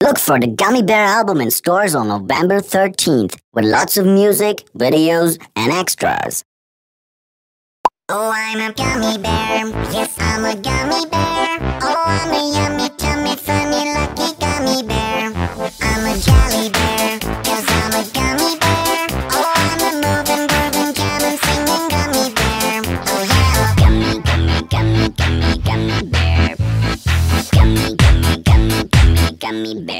Look for the Gummy Bear album in stores on November 13th with lots of music, videos, and extras. Oh, I'm a gummy bear. Yes, I'm a gummy bear. Oh, I'm a yummy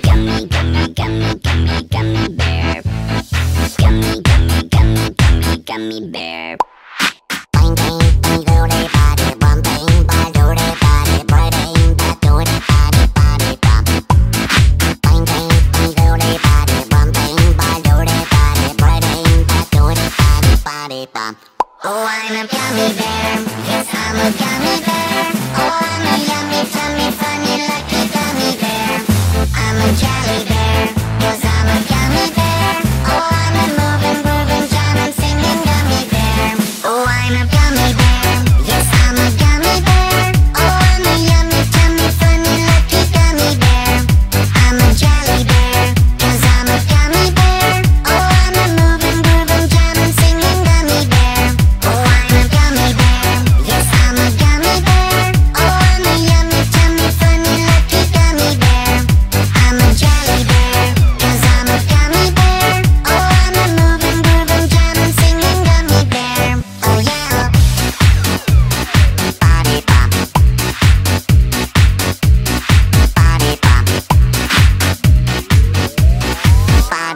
Gummy, gummy, gummy, gummy, gummy bear. Gummy, gummy, gummy, gummy, gummy bear. Oh, I'm a gummy bear. Yes, I'm a gummy bear.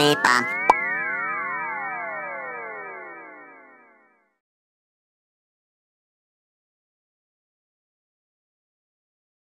szépen.